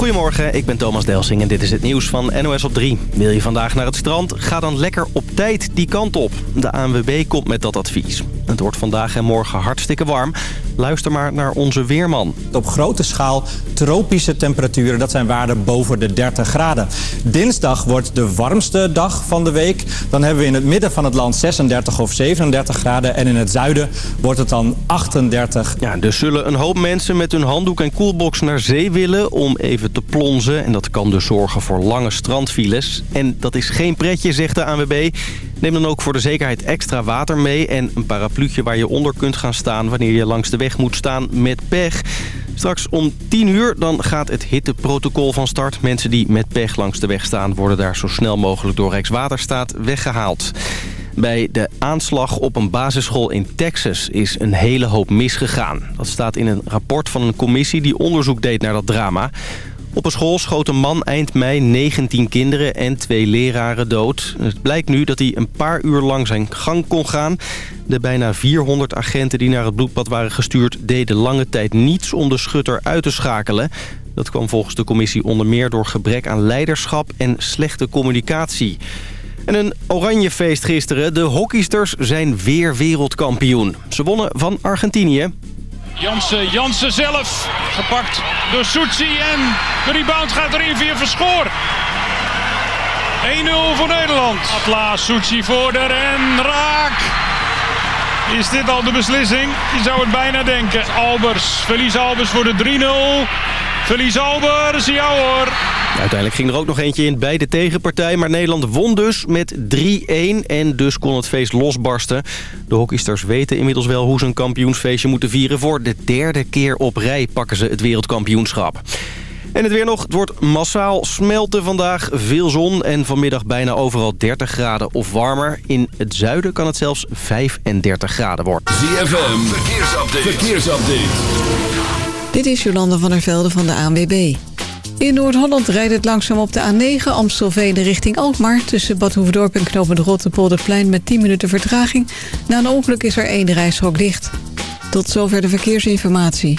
Goedemorgen, ik ben Thomas Delsing en dit is het nieuws van NOS op 3. Wil je vandaag naar het strand? Ga dan lekker op tijd die kant op. De ANWB komt met dat advies. Het wordt vandaag en morgen hartstikke warm. Luister maar naar onze weerman. Op grote schaal tropische temperaturen, dat zijn waarden boven de 30 graden. Dinsdag wordt de warmste dag van de week. Dan hebben we in het midden van het land 36 of 37 graden. En in het zuiden wordt het dan 38. Ja, dus zullen een hoop mensen met hun handdoek en koelbox naar zee willen om even te plonzen. En dat kan dus zorgen voor lange strandfiles. En dat is geen pretje, zegt de ANWB. Neem dan ook voor de zekerheid extra water mee en een parapluutje waar je onder kunt gaan staan wanneer je langs de weg moet staan met pech. Straks om 10 uur dan gaat het hitteprotocol van start. Mensen die met pech langs de weg staan worden daar zo snel mogelijk door Rijkswaterstaat weggehaald. Bij de aanslag op een basisschool in Texas is een hele hoop misgegaan. Dat staat in een rapport van een commissie die onderzoek deed naar dat drama. Op een school schoot een man eind mei 19 kinderen en twee leraren dood. Het blijkt nu dat hij een paar uur lang zijn gang kon gaan. De bijna 400 agenten die naar het bloedbad waren gestuurd... deden lange tijd niets om de schutter uit te schakelen. Dat kwam volgens de commissie onder meer door gebrek aan leiderschap en slechte communicatie. En een oranje feest gisteren. De hockeysters zijn weer wereldkampioen. Ze wonnen van Argentinië. Jansen, Jansen zelf. Gepakt door Soetsi en de rebound gaat erin via Verschoor. 1-0 voor Nederland. Atla, voor de en raak. Is dit al de beslissing? Je zou het bijna denken. Albers, Verlies Albers voor de 3-0. Verlies Albers, ja hoor. Uiteindelijk ging er ook nog eentje in bij de tegenpartij. Maar Nederland won dus met 3-1 en dus kon het feest losbarsten. De hockeysters weten inmiddels wel hoe ze een kampioensfeestje moeten vieren. Voor de derde keer op rij pakken ze het wereldkampioenschap. En het weer nog. Het wordt massaal smelten vandaag. Veel zon en vanmiddag bijna overal 30 graden of warmer. In het zuiden kan het zelfs 35 graden worden. ZFM, verkeersupdate. verkeersupdate. Dit is Jolanda van der Velde van de ANWB. In Noord-Holland rijdt het langzaam op de A9 Amstelveen richting Alkmaar... tussen Bad Hoeverdorp en Knopen de Rotterpolderplein met 10 minuten vertraging. Na een ongeluk is er één reishok dicht. Tot zover de verkeersinformatie.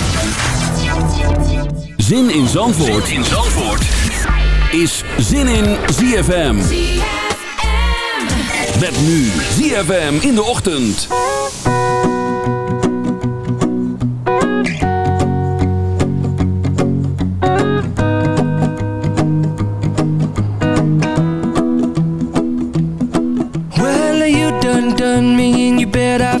Zin in Zandvoort, zin in Zandvoort. is Zin in ZFM. Met nu ZFM in de ochtend. I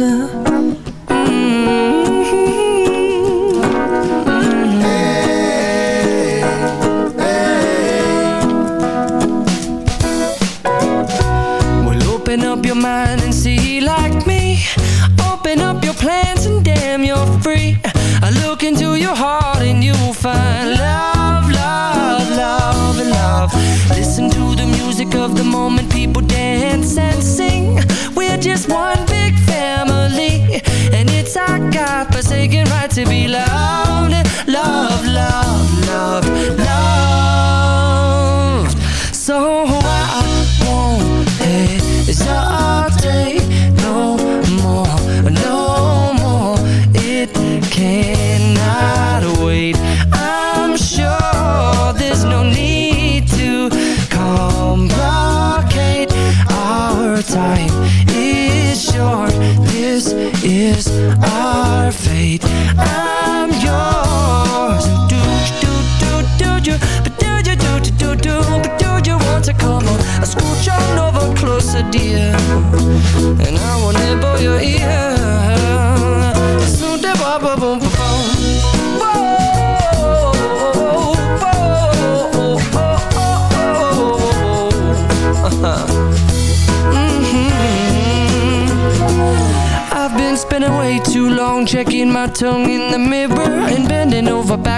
yours. of the moment people dance and sing. We're just one forsaken right to be loved, loved, loved, loved, loved a deer And I will nibble your ear. Ba ba boom ba mm-hmm. mm-hmm. spending way too long checking my tongue in the mirror and bending over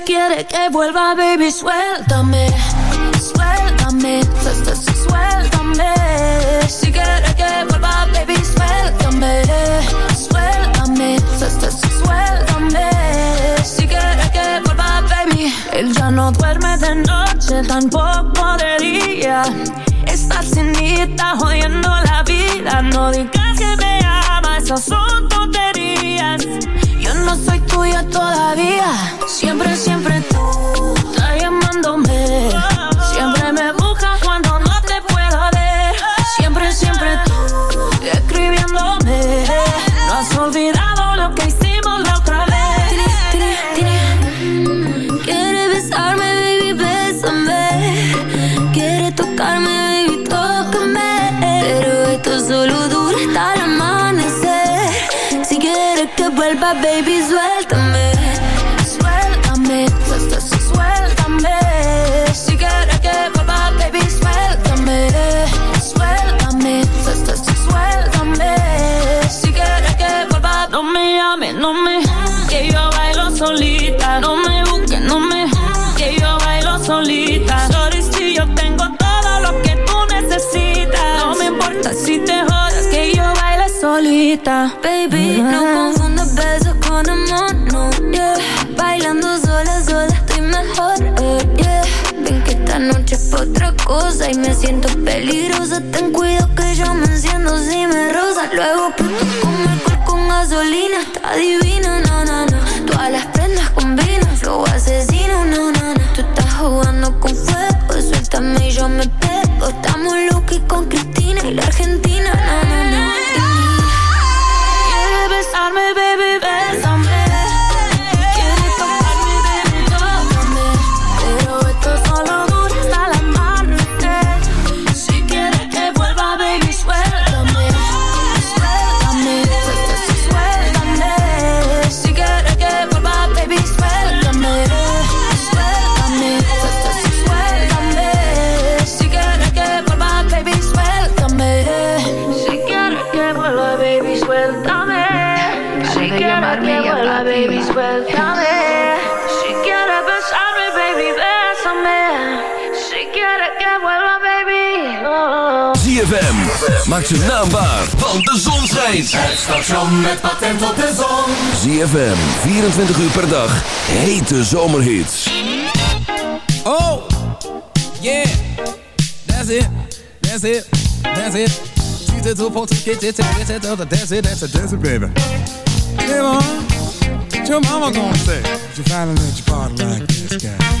Si quieres que vuelva, baby, suéltame. Suéltame, su- su- su- suéltame. Si quieres que vuelva, baby, suéltame. Suéltame, su- su- su- suéltame. Si quieres que vuelva, baby. Él ya no duerme de noche, tampoco de día. Esta cinita jodiendo la vida. No digas que me amas, esas son tonterías. No soy tuya todavía. Siempre, siempre tú y me siento peligrosa. Ten cuidado que yo me enciendo si me rosa. Luego puto con alcohol con gasolina, está divina, Maak zijn naam waar, want de zon schijnt. Het station met patent op de zon. ZFM, 24 uur per dag. Hete zomerhits. Oh, yeah, that's it, that's it, that's it. Choose folks get it, get it, that's it, that's it, that's it, baby. Hey, mom, what your mama gonna say? If you finally let your body like this guy.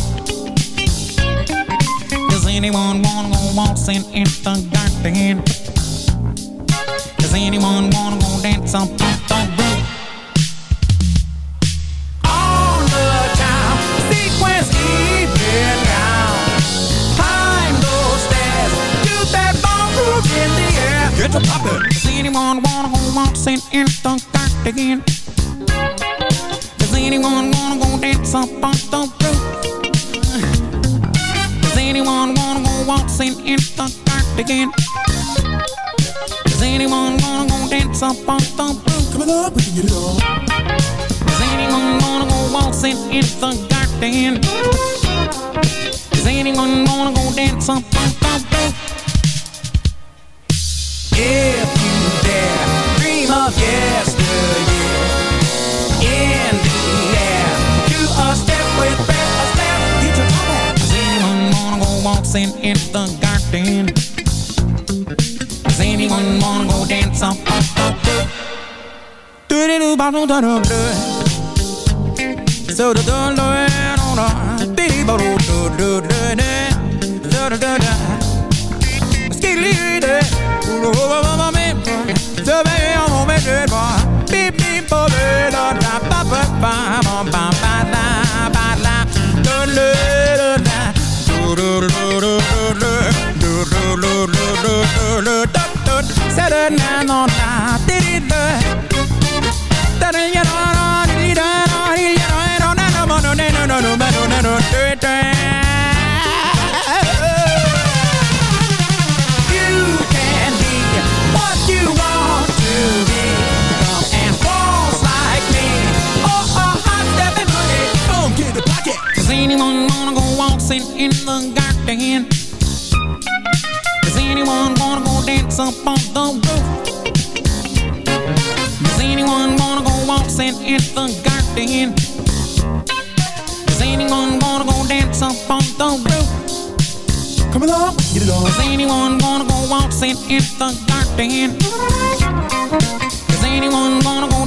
Anyone wanna go waltzing in the garden? Does anyone wanna go dance up on the roof? All the time, sequence even down. Climb those stairs, do that ballroom in the air. Get to poppin'. Does anyone wanna go waltzing in the garden? Does anyone wanna go dance up on the roof? Anyone wanna go waltzing in the garden? Does anyone wanna go dance up on the roof? Come on, we can get it on. Does anyone wanna go waltzing in the garden? Does anyone wanna go dance up on the roof? If you dare, dream of yesteryear. Waltzing in the garden? Does anyone wanna go dance up on the roof? Do do do ba do do do do. So do do do do do. Dee ba do do do do do. Do do do You can be what you want to be. And falls like me. Hot stepping. Don't. Does anyone wanna go in the garden? Go up on the roof? Does anyone wanna go waltzing in the garden? Does anyone wanna go dance up on the roof? Come along, get it on. Does anyone wanna go waltzing in the garden? Does anyone wanna go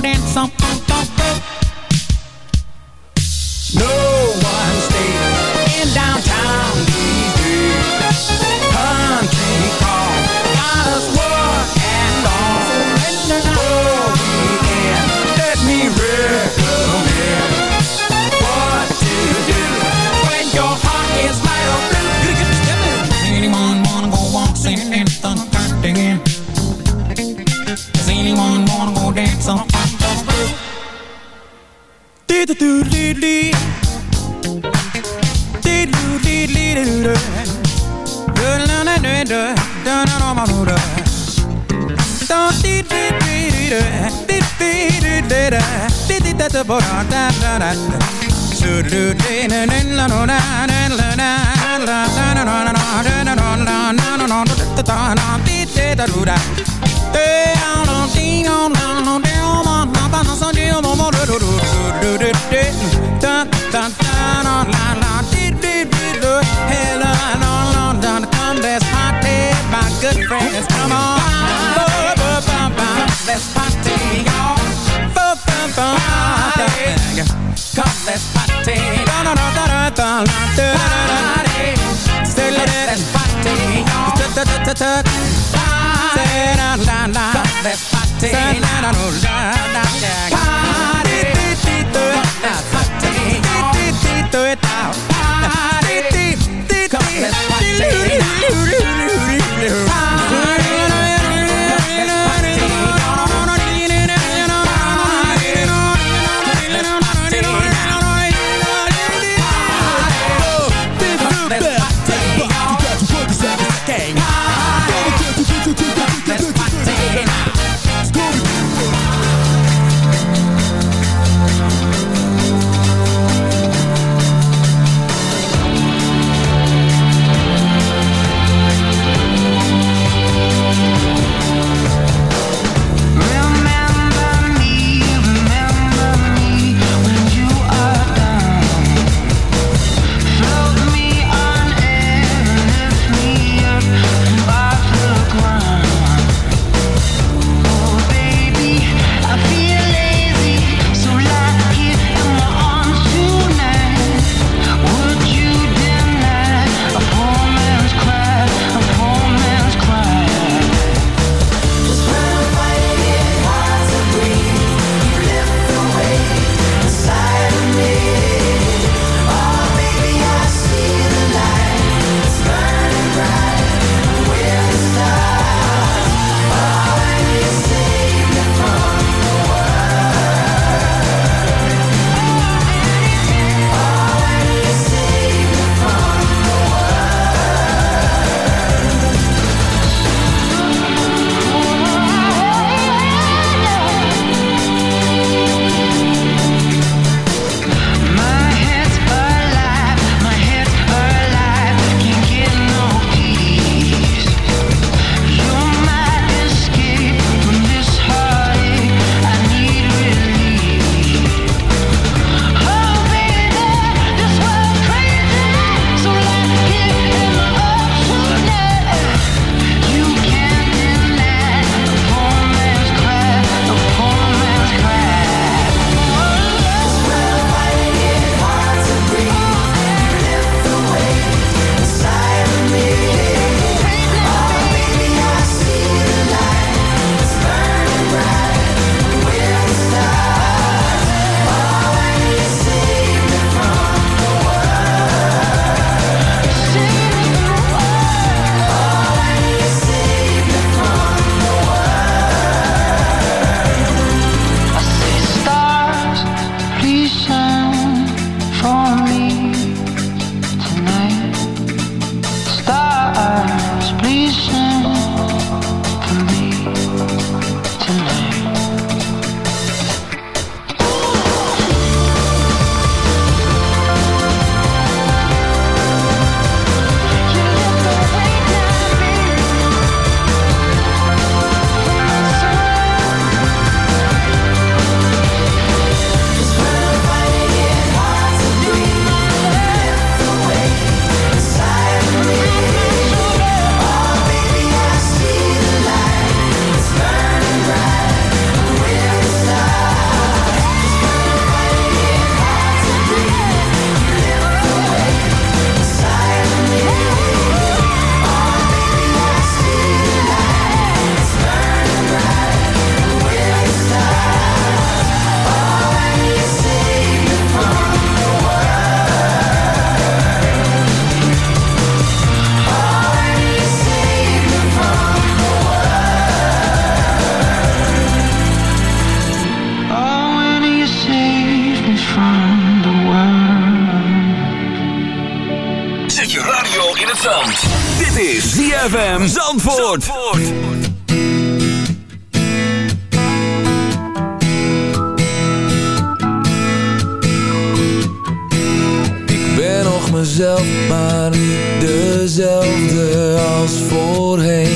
the boat on da da da do do do na na na na na na na Hello, come best party, my good friends, come on. party. Come, let's party. Da da da da da da da party. Say let's party. Da da da da da. Say la la la. Da let's party. da da da. la la. Party. Party. Maar niet dezelfde als voorheen.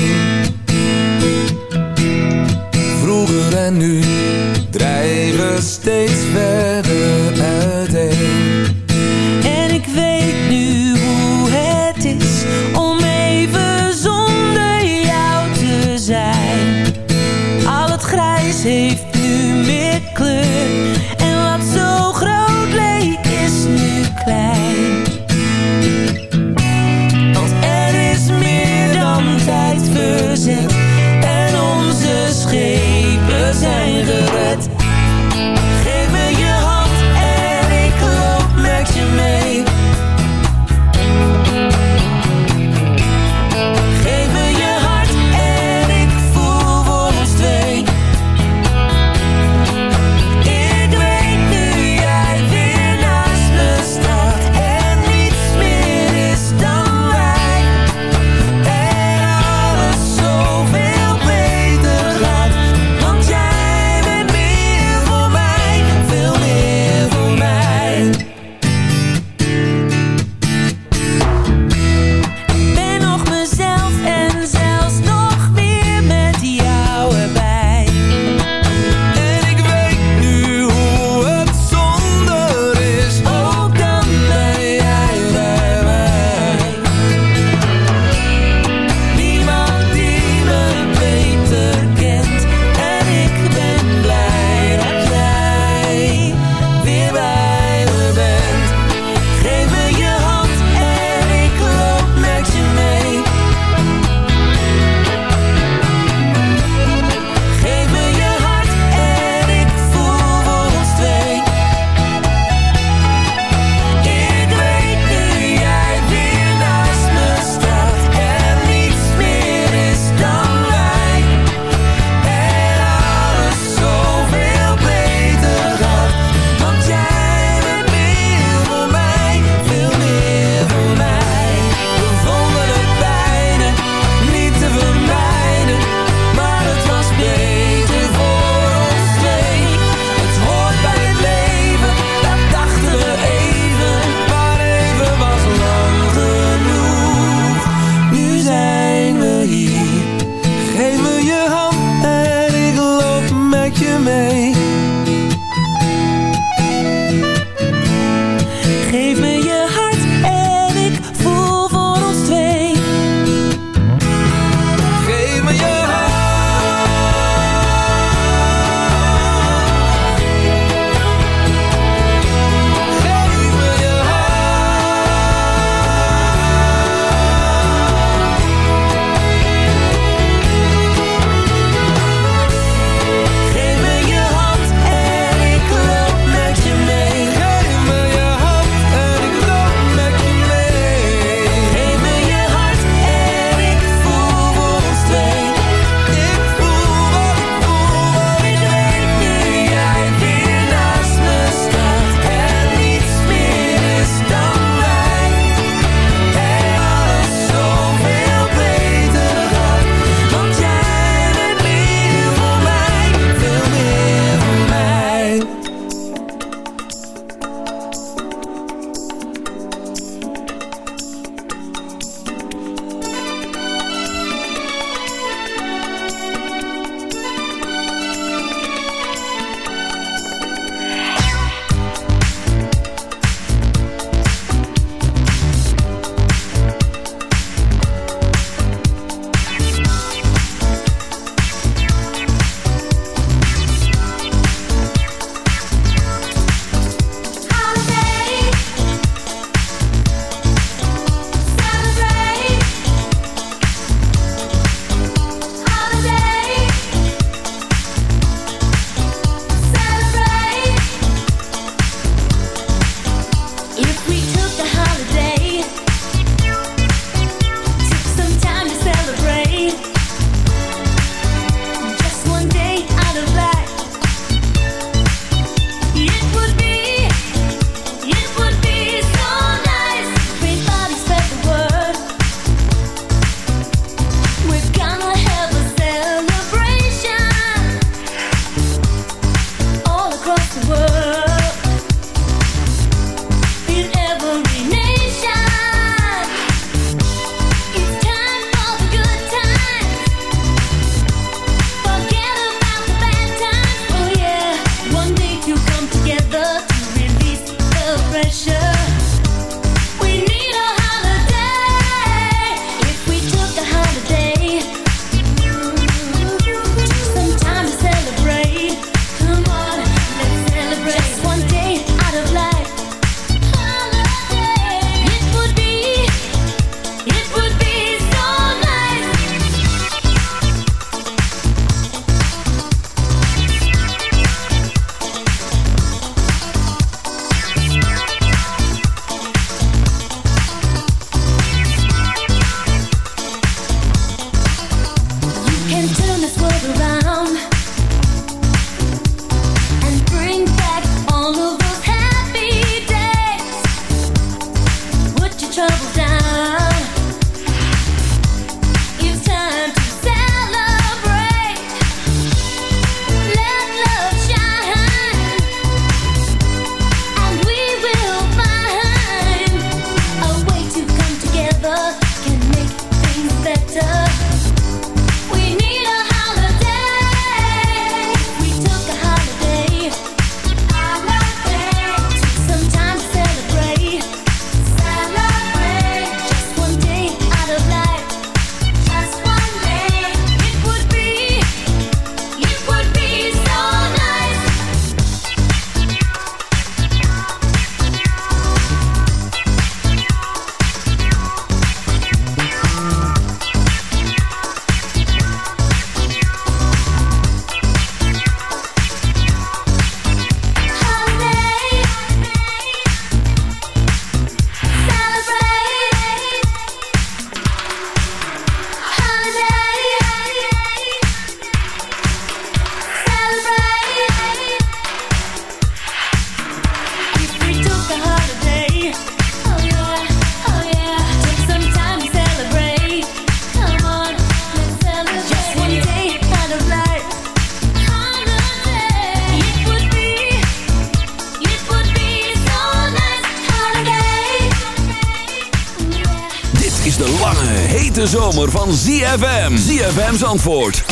Hete zomer van ZFM. ZFM's antwoord 106.9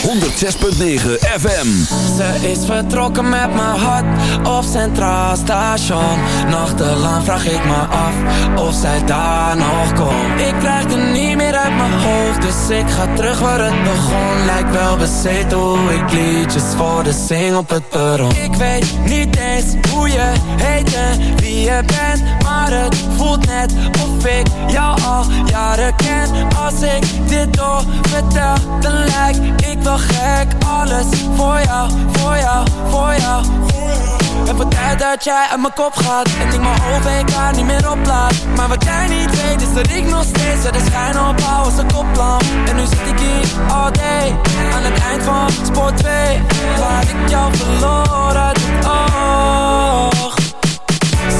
FM. Ze is vertrokken met mijn hart op Centraal Station. Nachtelang vraag ik me af of zij daar nog komt. Ik krijg er niet meer uit mijn hoofd, dus ik ga terug waar het begon. Lijkt wel bezeten hoe ik liedjes voor de zing op het perron. Ik weet niet hoe je heet en wie je bent, maar het voelt net of ik jou al jaren ken. Als ik dit door vertel, dan lijk ik wel gek. Alles voor jou, voor jou, voor jou. Het wordt tijd dat jij uit mijn kop gaat En ik mijn OVK niet meer oplaat Maar wat jij niet weet is dat ik nog steeds Er de schijn opbouw als een koplamp En nu zit ik hier all day Aan het eind van sport 2 Waar ik jou verloor uit het oog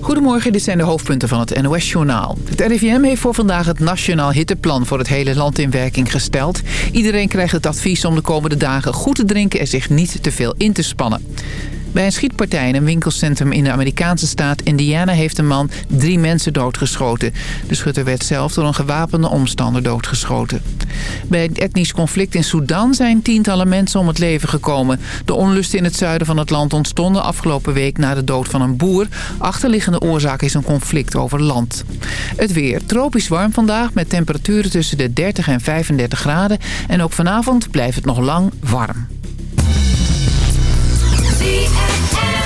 Goedemorgen, dit zijn de hoofdpunten van het NOS-journaal. Het RIVM heeft voor vandaag het Nationaal Hitteplan voor het hele land in werking gesteld. Iedereen krijgt het advies om de komende dagen goed te drinken en zich niet te veel in te spannen. Bij een schietpartij in een winkelcentrum in de Amerikaanse staat Indiana heeft een man drie mensen doodgeschoten. De schutter werd zelf door een gewapende omstander doodgeschoten. Bij het etnisch conflict in Sudan zijn tientallen mensen om het leven gekomen. De onlusten in het zuiden van het land ontstonden afgelopen week na de dood van een boer. Achterliggende oorzaak is een conflict over land. Het weer tropisch warm vandaag met temperaturen tussen de 30 en 35 graden. En ook vanavond blijft het nog lang warm. ZFM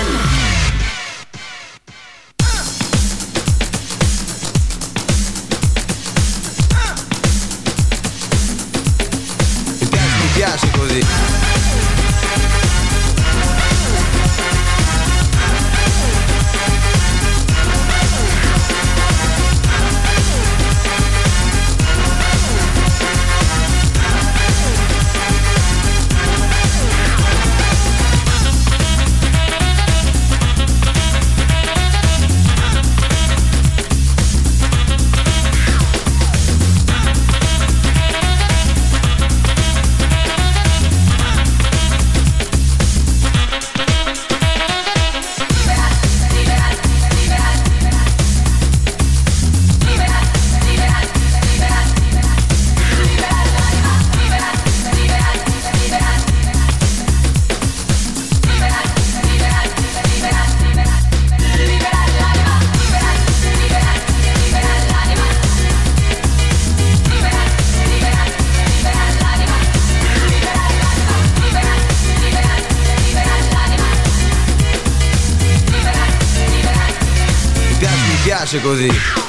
così.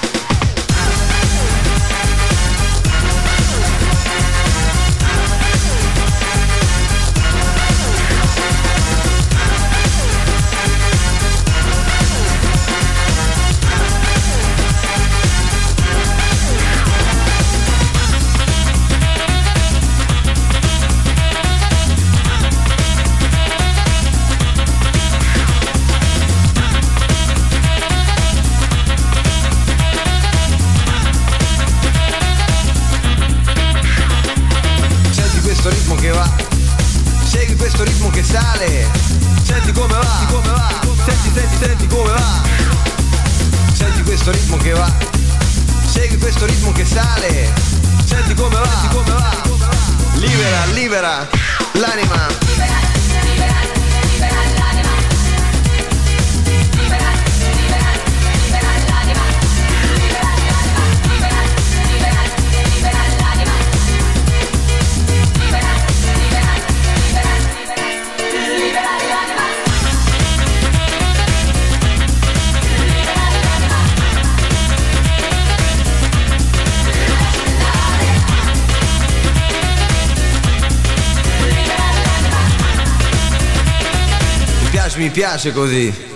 piace così.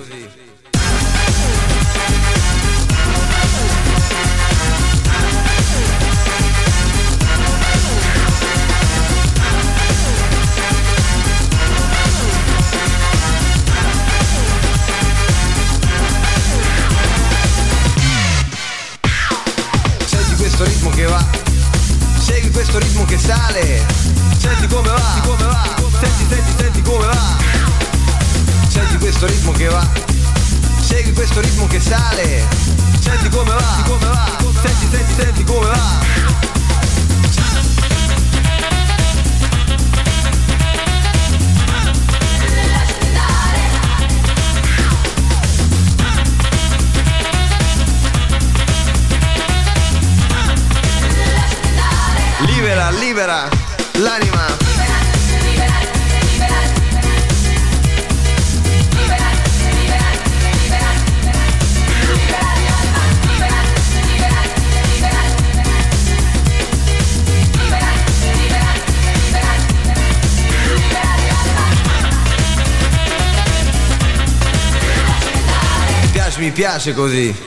piace così.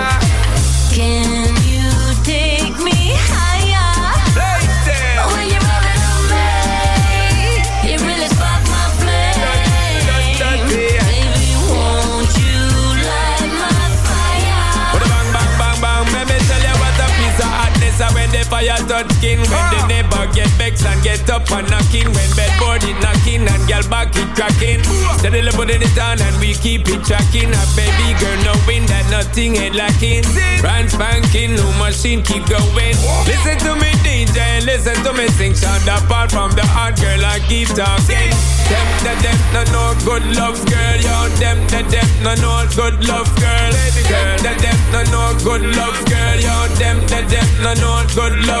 Fire touch skin. When the neighbor get vexed and get up and knocking. When bedboard it knocking and girl back it cracking. Steadily putting it on and we keep it tracking. A baby girl knowing that nothing ain't lacking. Brand spanking, new machine keep going. Listen to me DJ, listen to me sing. Sound apart from the hot girl I keep talking. Them, the them, no no good love girl. Yo, them, the them, no no good love girl. Them, the them, no no good love girl. Yo, them, the them, no no good love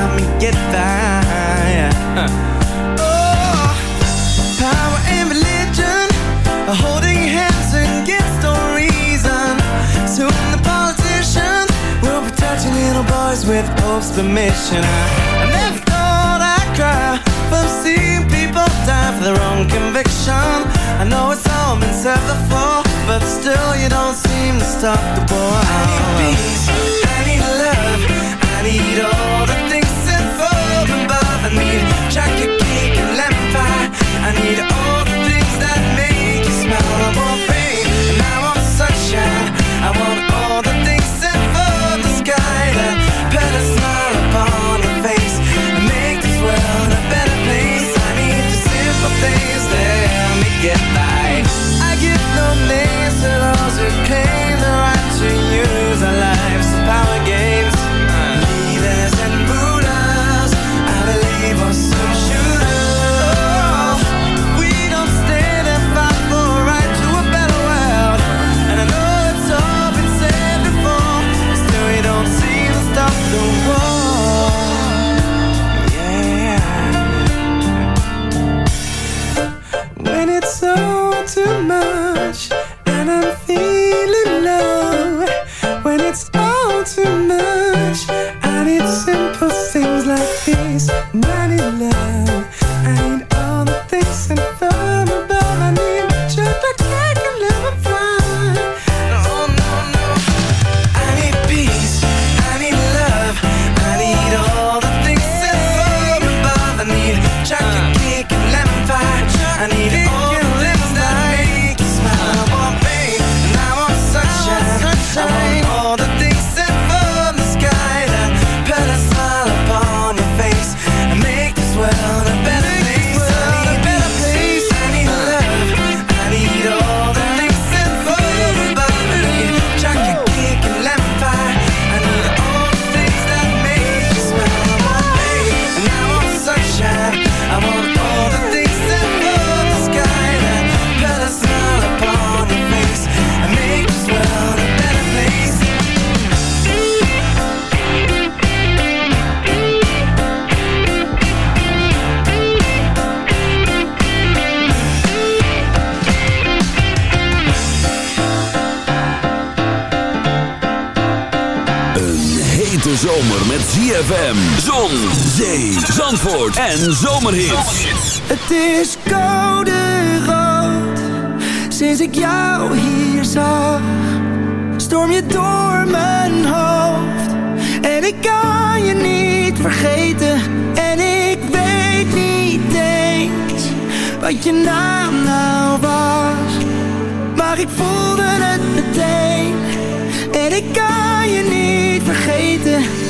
help me get by. Oh, power and religion are holding hands against all reason. Soon the politicians will be touching little boys with Pope's permission. I, never thought I'd cry from seeing people die for their own conviction. I know it's all been said before, but still you don't seem to stop the boy. I need peace, I need love, I need all the need chocolate cake and lemon pie. I need all the things that make you smile. I want rain and I want sunshine. I want all the things sent from the sky that put a smile upon your face and make this world a better place. I need the simple things that help me get by. ZFM, zon, zee, zandvoort en zomerhits. Het is koude rood. Sinds ik jou hier zag Storm je door mijn hoofd. En ik kan je niet vergeten. En ik weet niet eens Wat je naam nou was. Maar ik voelde het meteen. En ik kan je niet vergeten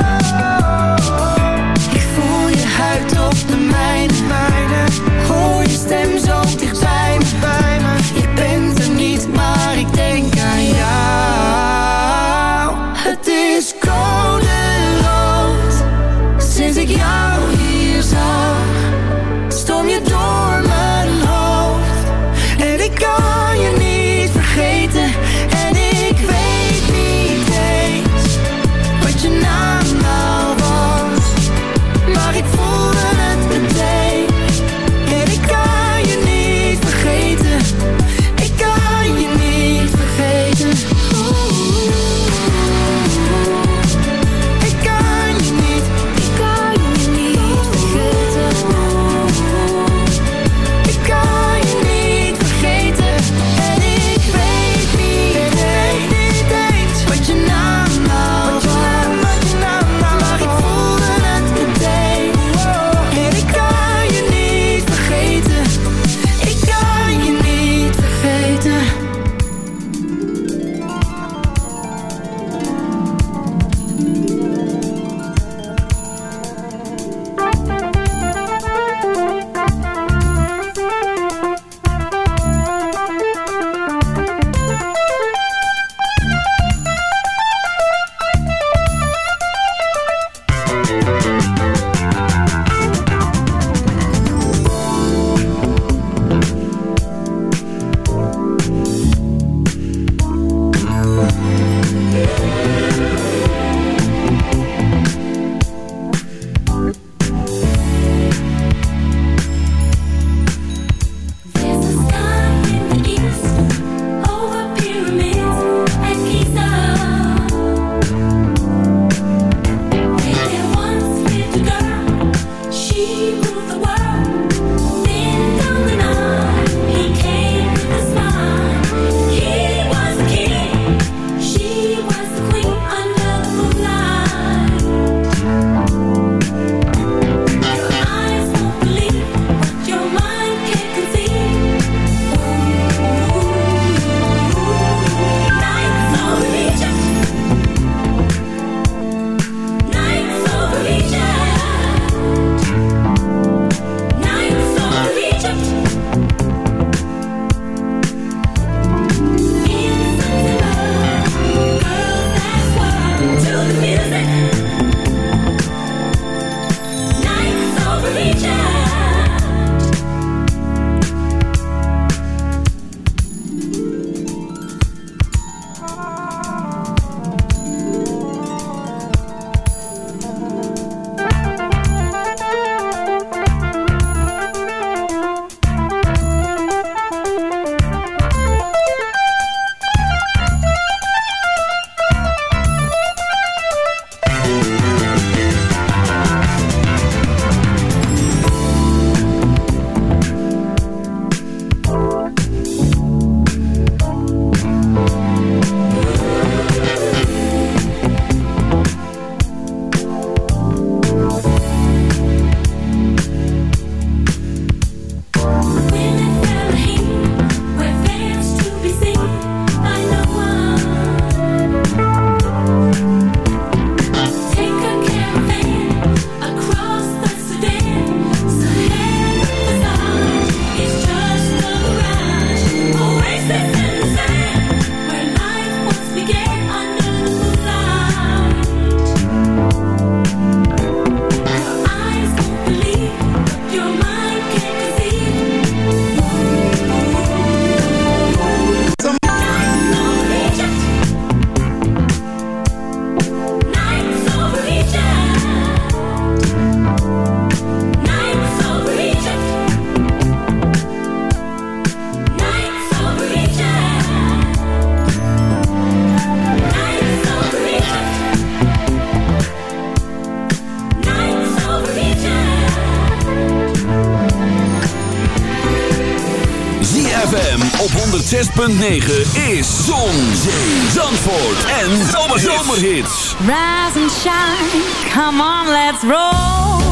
is Zon, Zee, Zandvoort en Zomerhits. Rise and shine, come on, let's roll.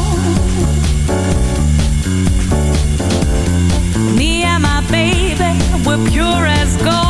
Me and my baby, we're pure as gold.